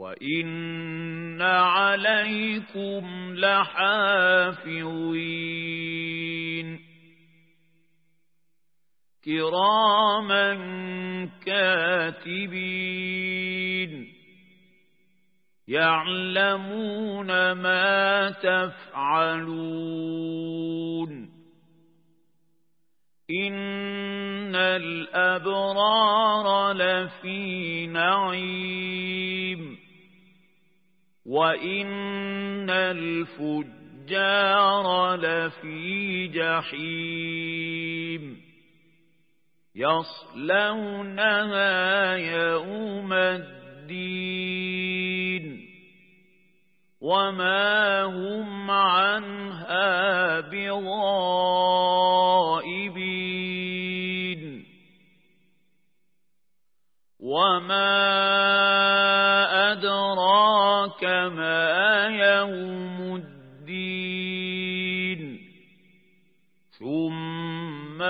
وإن عليكم لحافظين كراما كاتبين يعلمون ما تفعلون إن الأبرار لفي نعيم وإن الفجار لفي جحيم يصلونها يوم الدين وما هم عنها بغائبين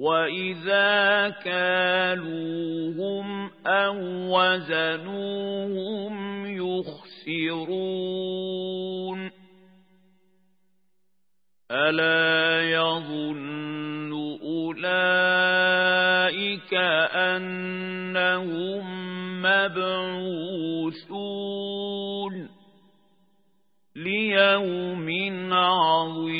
وإذا كالوهم أو وزنوهم يخسرون ألا يظن أولئك أنهم مبعوثون ليوم عظيم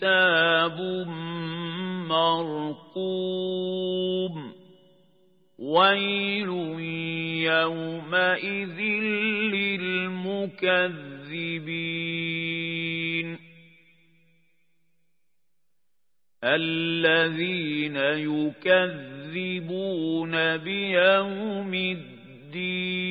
كتاب مرقوم ويل يومئذ للمكذبين الذين يكذبون بيوم الدين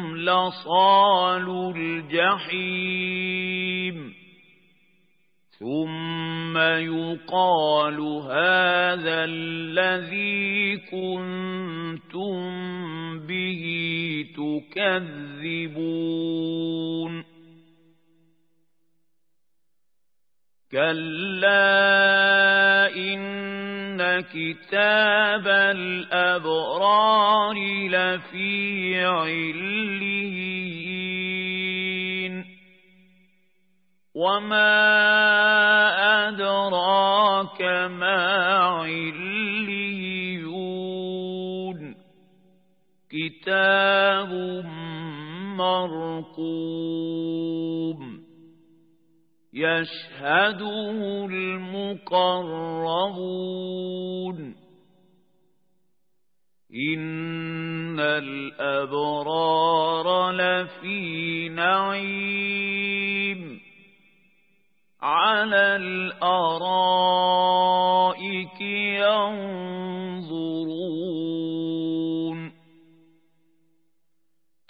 لصال الجحيم. ثم يقال هذا الذي كنتم به تكذبون. كلا كتاب الأبرار لفي عليين وما أدراك ما عليون كتاب مرقوم يشهده المقربون. إن الأبرار لفي نعيم على الأرائك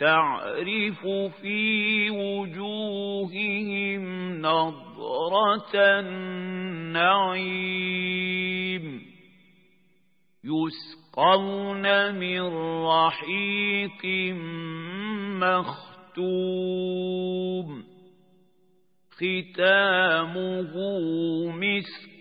تعرف في وجوههم نظرة النعيم. يسقون من رحيق مختوم. ختامه مسك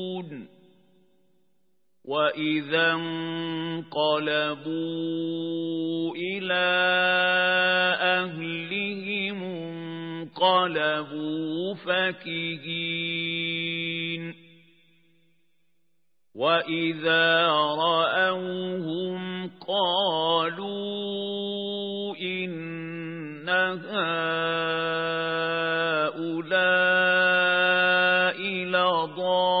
وإذا انقلبوا إلى أهلهم انقلبوا فكهين وإذا رأوهم قالوا إن هؤلاء لضالون